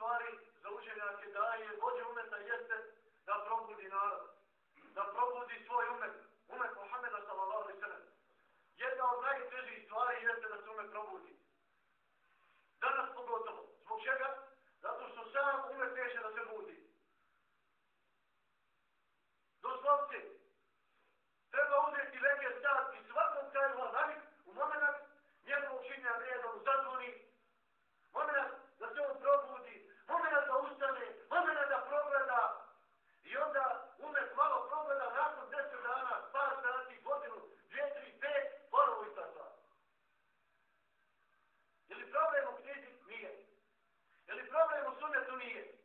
Money Hallelujah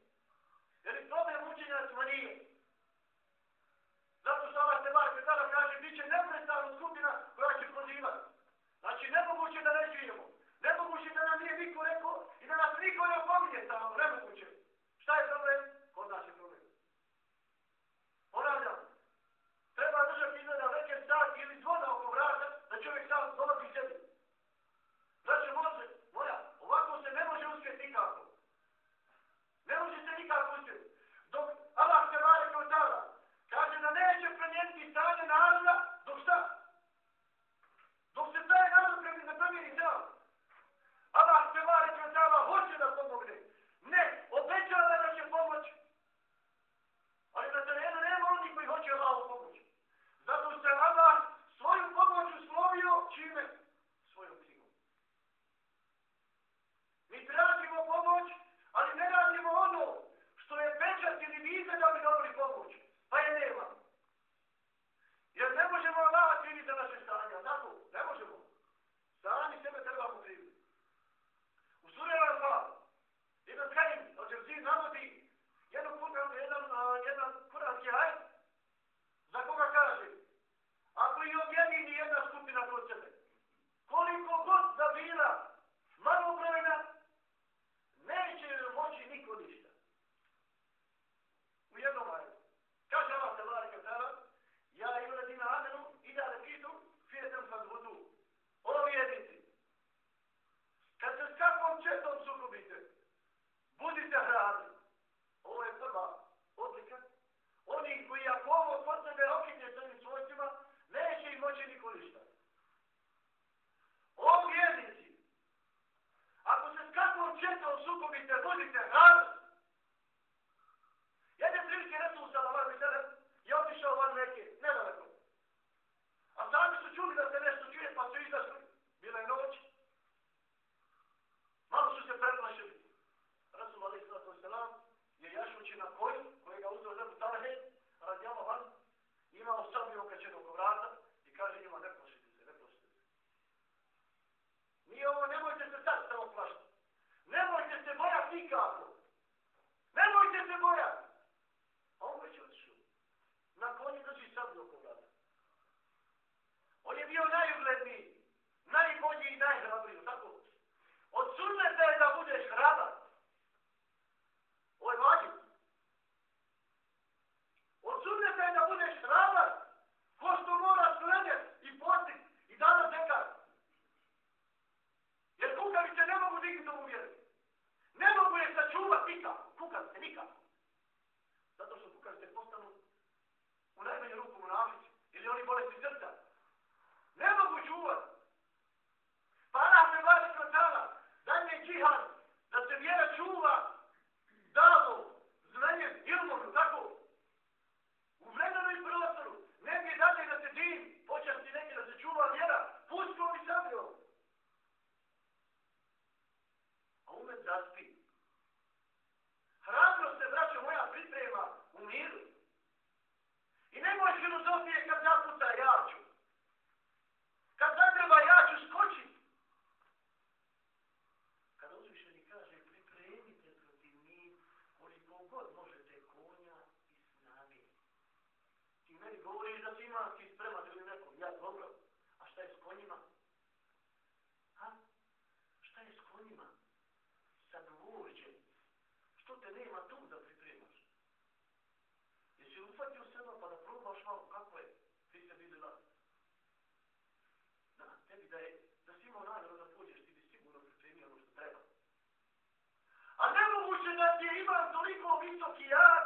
to kijama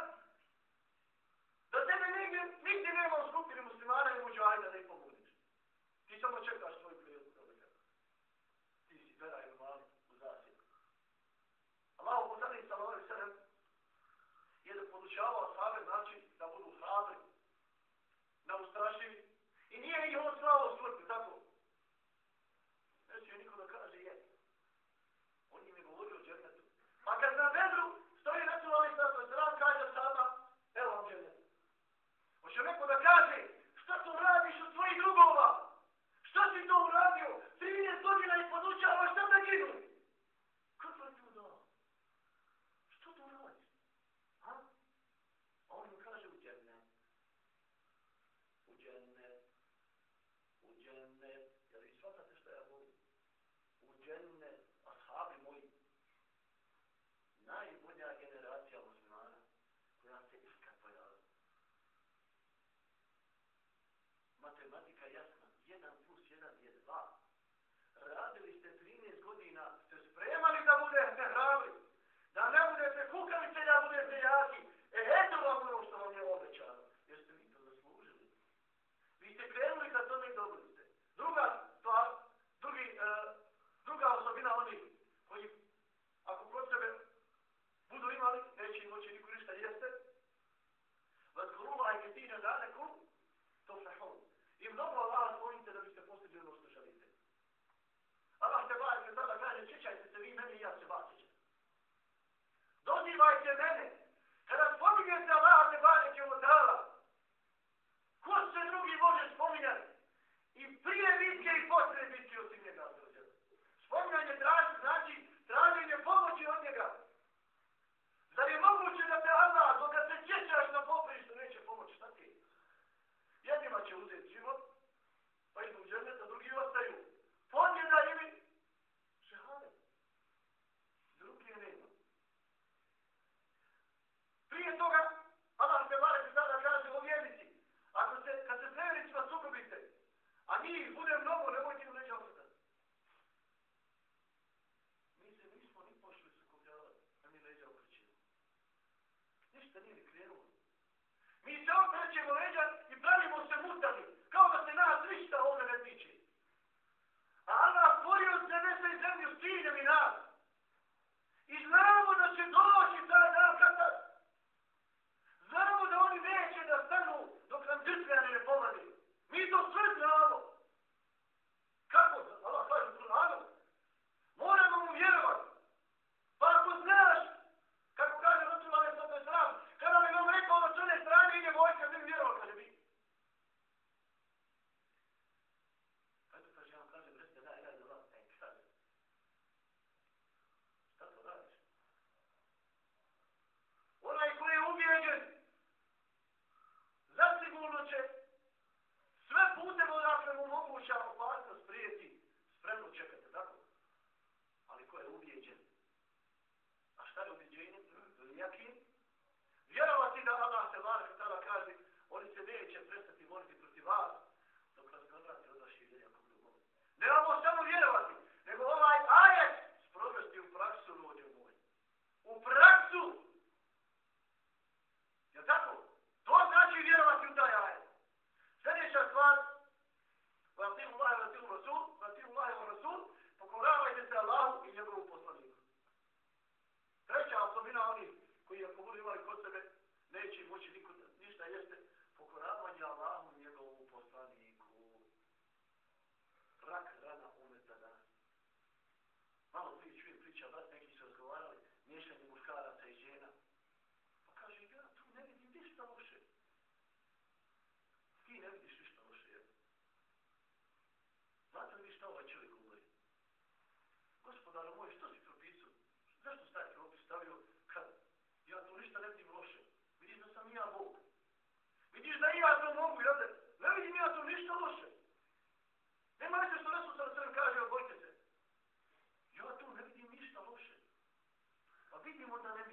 toga, Allah se barek sada kaže u vjernici, ako se, kad se vjernicima sukobite, a mi ih bude mnogo, nemojte ih neće ostati. Mi se nismo ni pošli sukobljavati, a mi neće okrećimo. Ništa nije ni krenulo. Mi se. يقين people that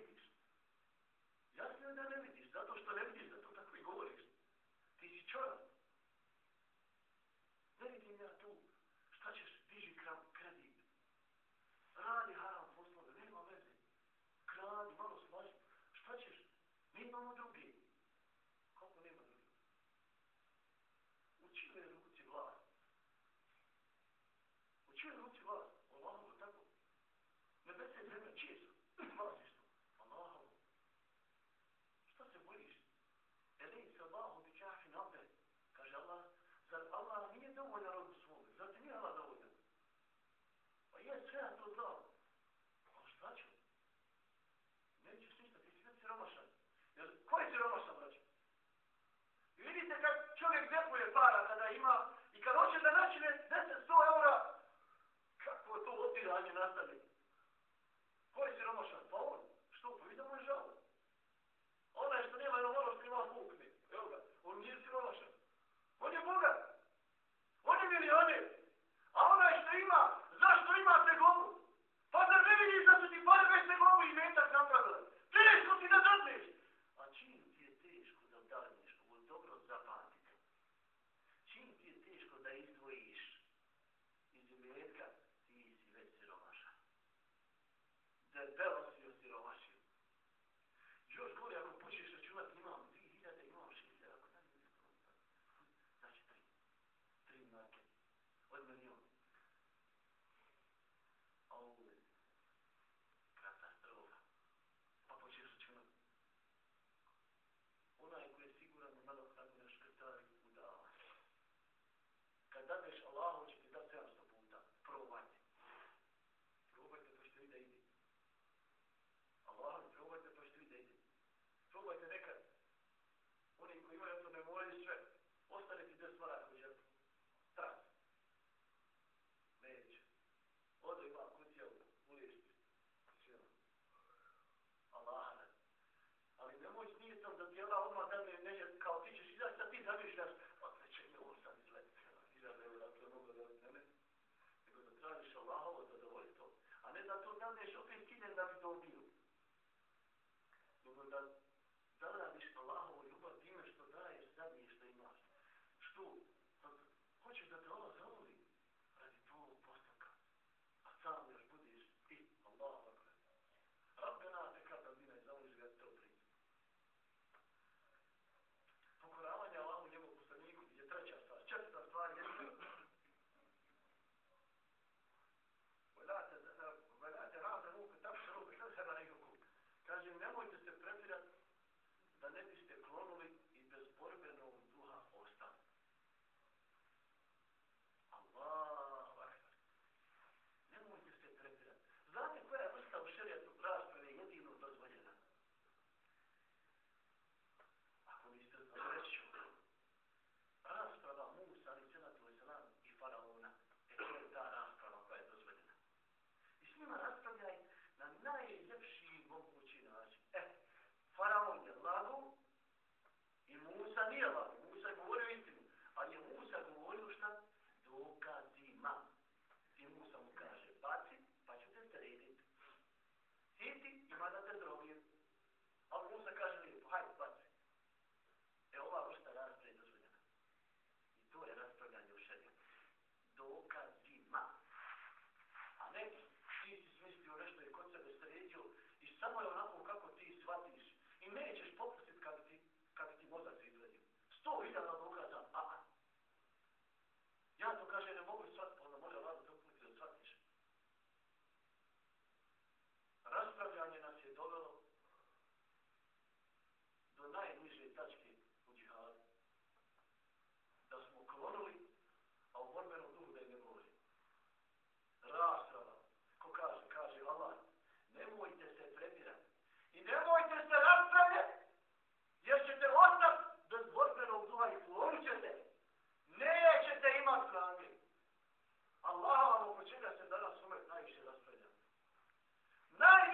opet ciljen da bi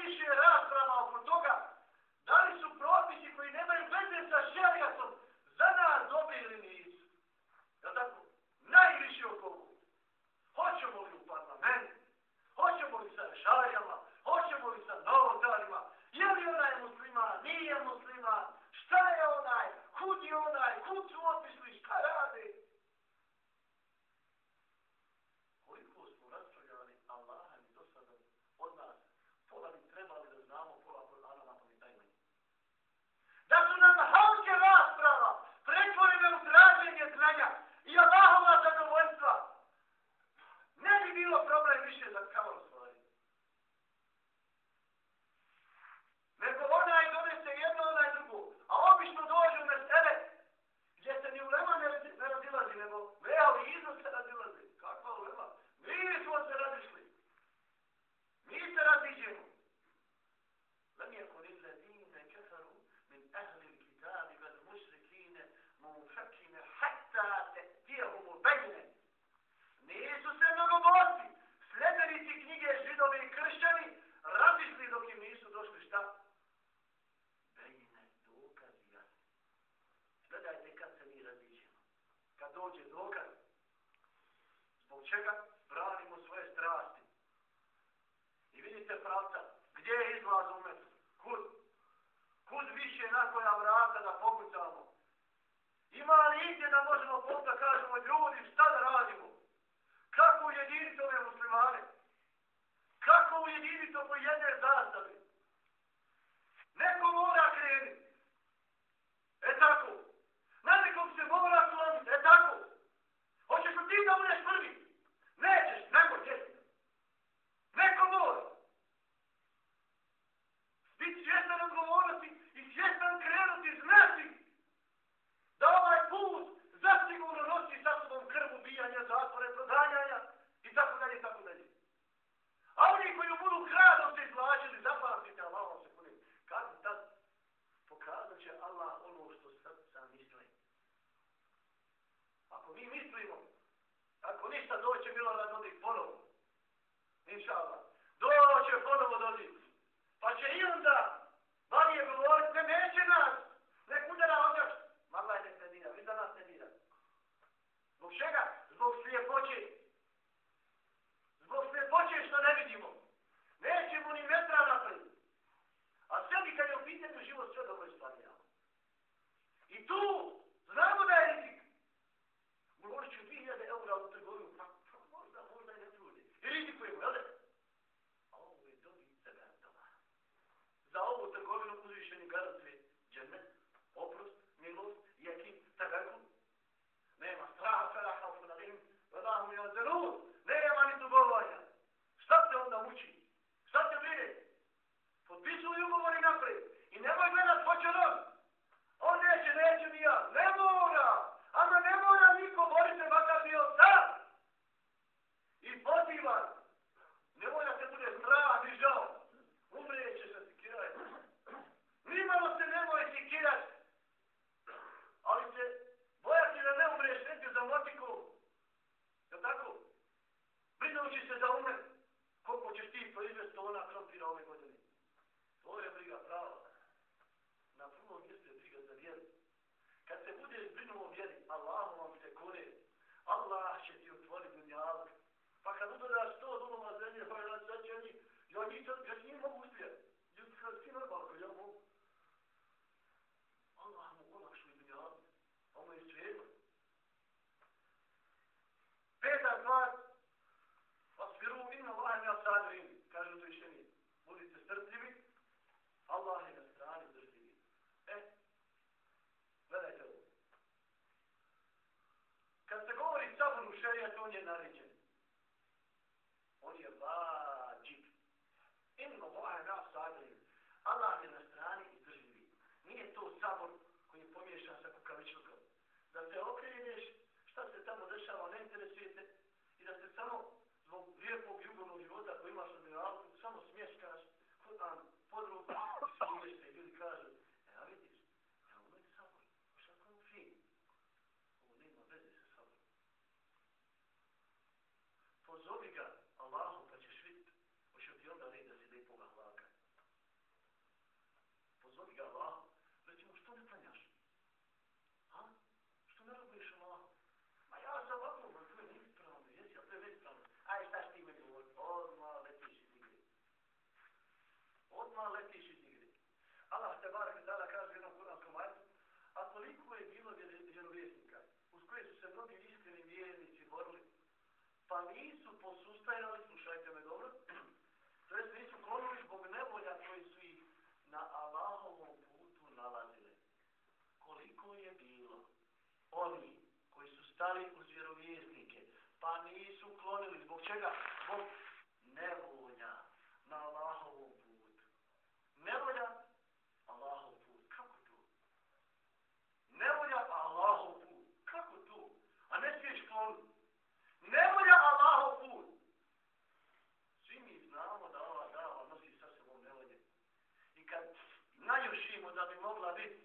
Pretty sure kad dođe dokaz, zbog čega branimo svoje strasti. I vidite pravca, gdje je izlaz u? Kud? Kud više na koja vrata da pokucamo? Ima li igdje da možemo puta kažemo ljudi, šta da radimo? Kako ujediniti ove muslimane? Kako ujediniti ovo jedne zastave? Inshallah. generation. oni koji su stali uz vjerovjesnike, pa nisu klonili. Zbog čega? Zbog nevolja na Allahovom putu. Nevolja Allahov put. Kako to? Nevolja Allahov put. Kako to? A ne smiješ kloniti. Nevolja Allahov put. Svi mi znamo da ova dava nosi sa sobom nevolje. I kad najušimo da bi mogla biti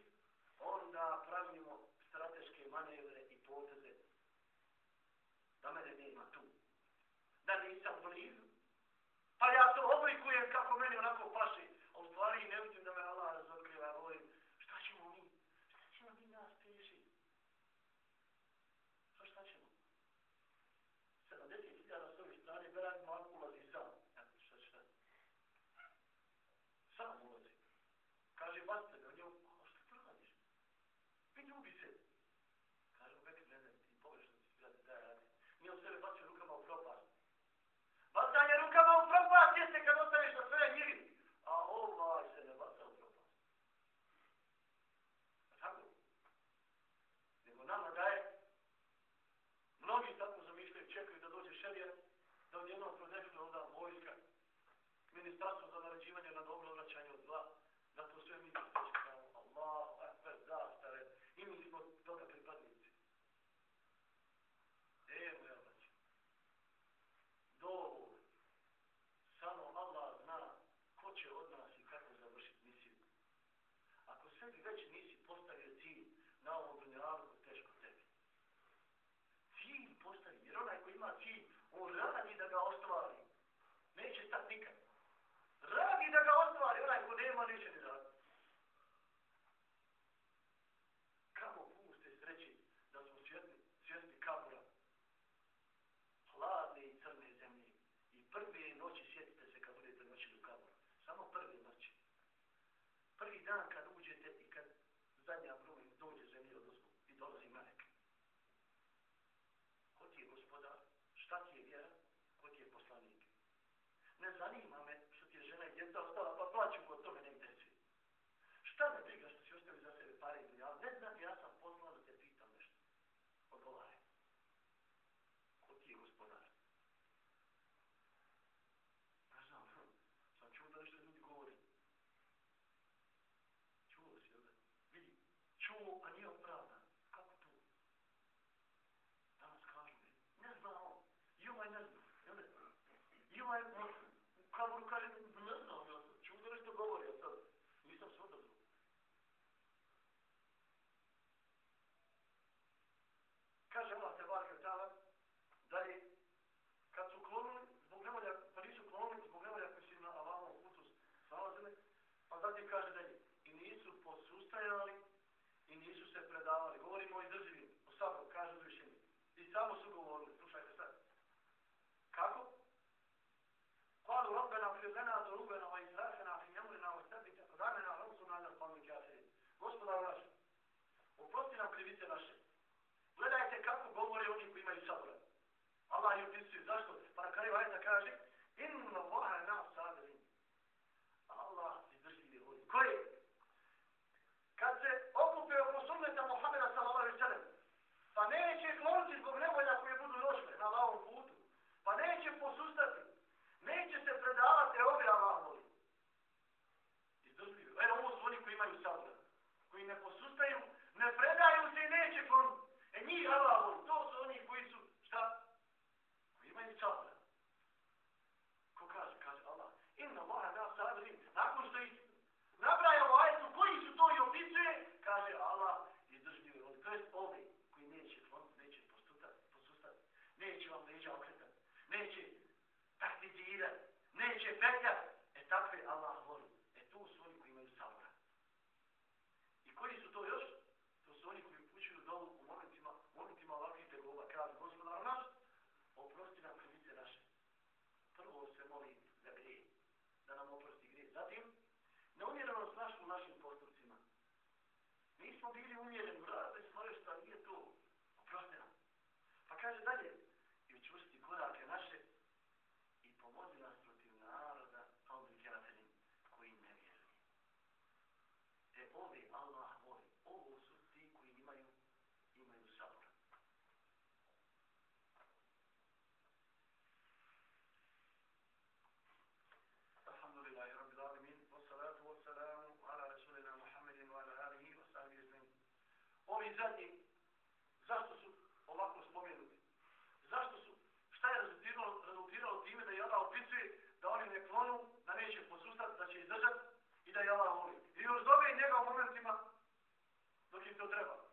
kaznu za naređivanje na dobro vraćanje od zla. Na to sve mi smo. Allah, akbar, zastare. I mi smo toga pripadnici. E, je, znači. Dovolj. Samo Allah zna ko će od nas i kako završiti misiju. Ako sebi već nisi postavio cilj na ovom dunjavu, teško tebi. Cilj postavi, jer onaj koji ima cilj, on radi da ga ostvari. Neće stati nikad. casa поделили умели. zadnji, zašto su ovako spomenuti? Zašto su, šta je rezultiralo, rezultiralo time da je Allah opisuje da oni ne klonu, da neće posustati, da će izdržati i da je Allah voli. I još dobije njega u momentima dok im to trebalo.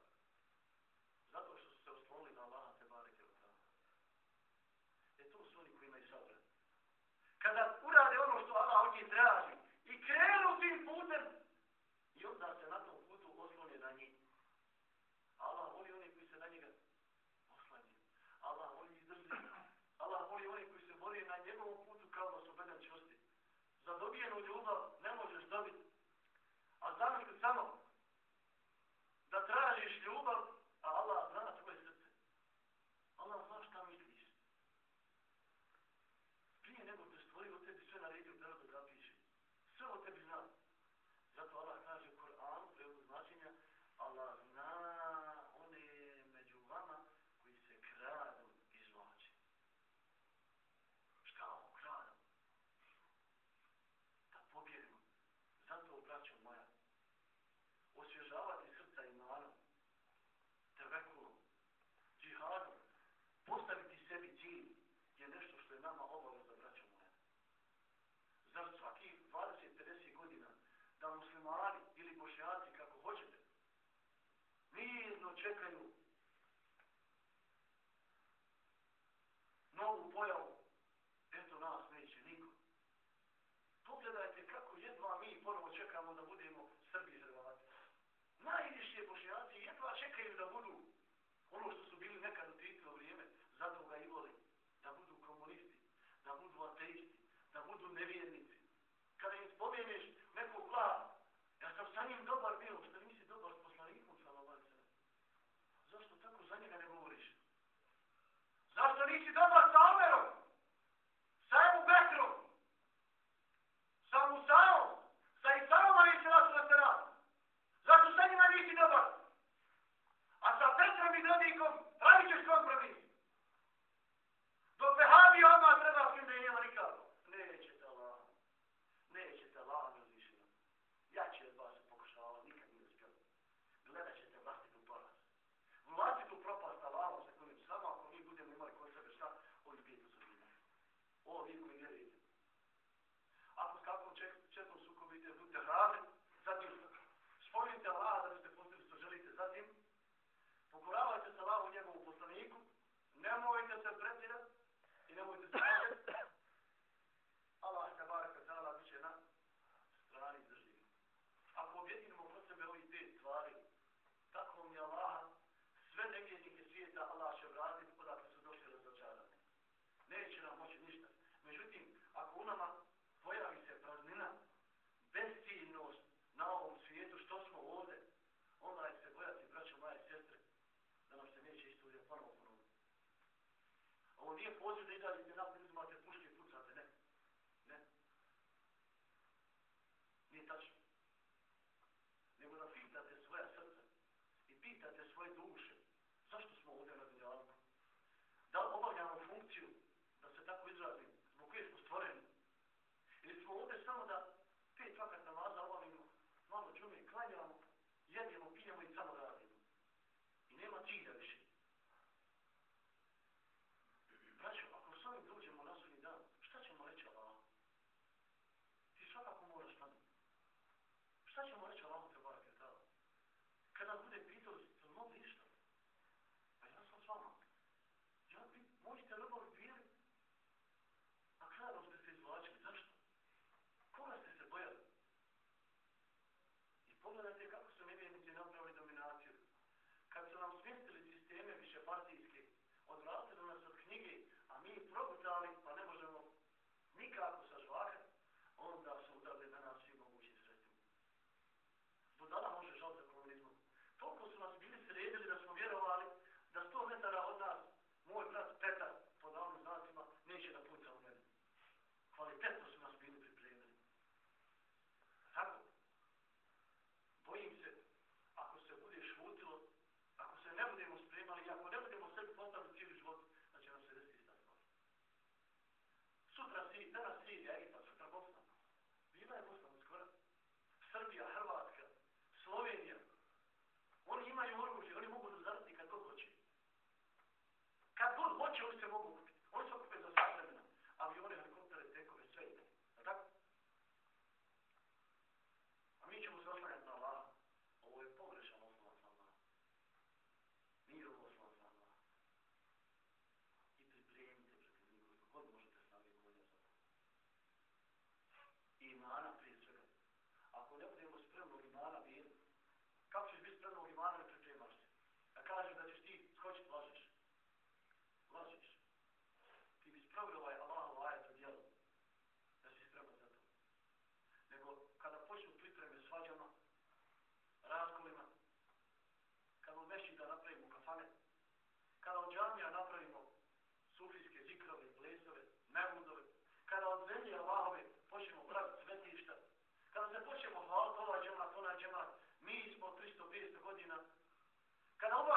čekaju novu pojavu both the data within a Can I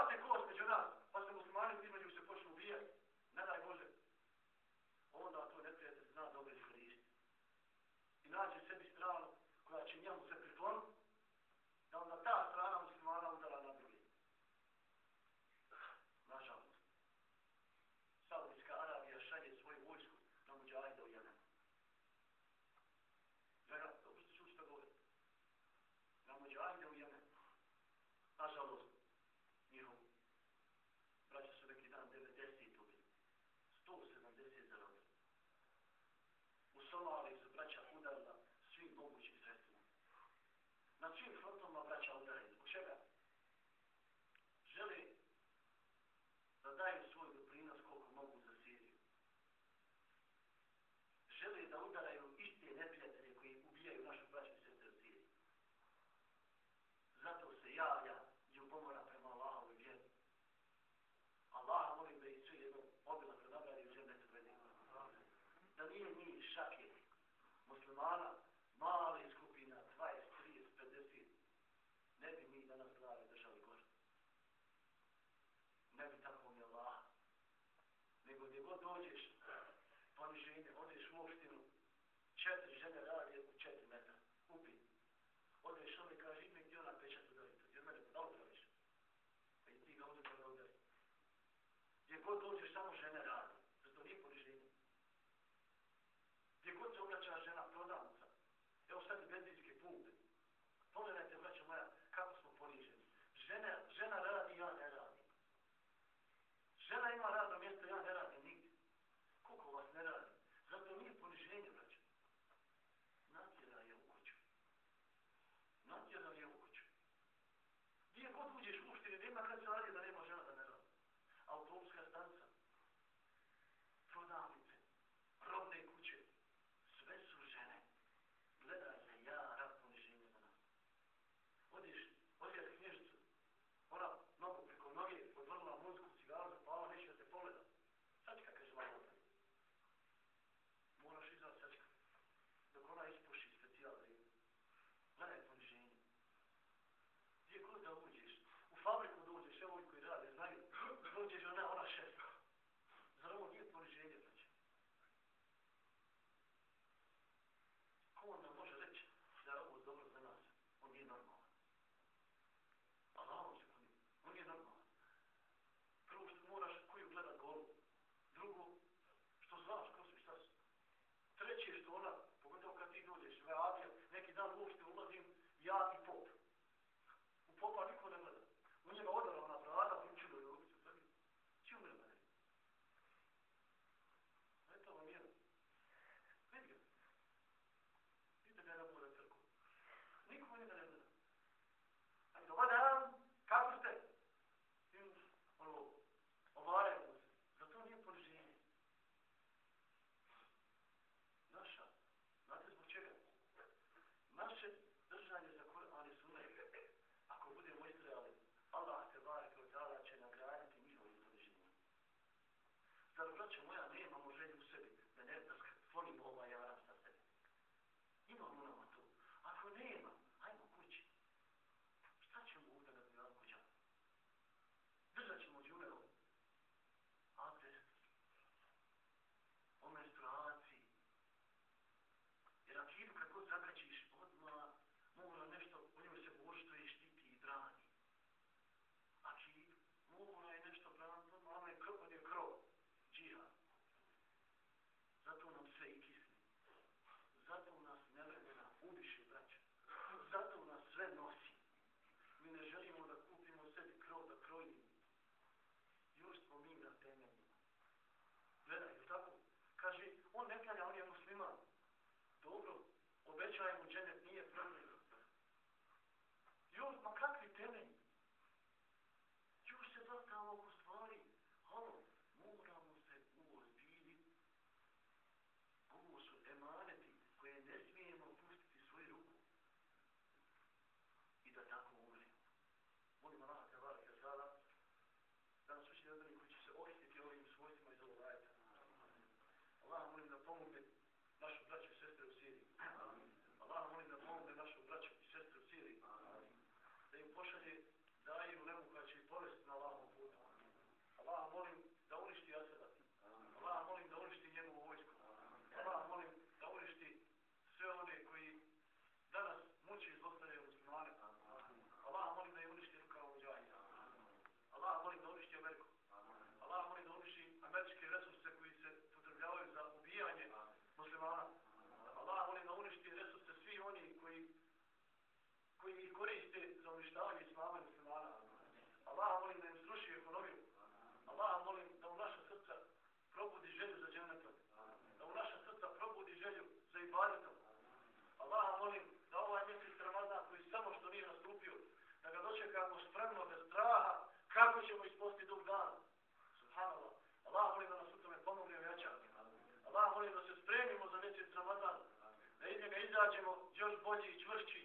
izađemo još bolji, čvršći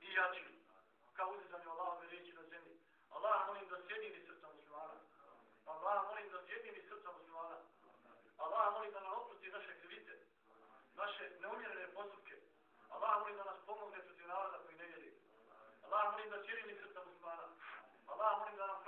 i jači. Kao uzizam je Allah ove riječi na zemlji. Allah molim da sjedini srca muslimana. Allah molim da sjedini srca muslimana. Allah molim da nam oprosti naše krivice, naše neumjerene postupke. Allah molim da nas pomogne protiv naroda koji ne vjeri. Allah molim da sjedini srca muslimana. Allah molim da nam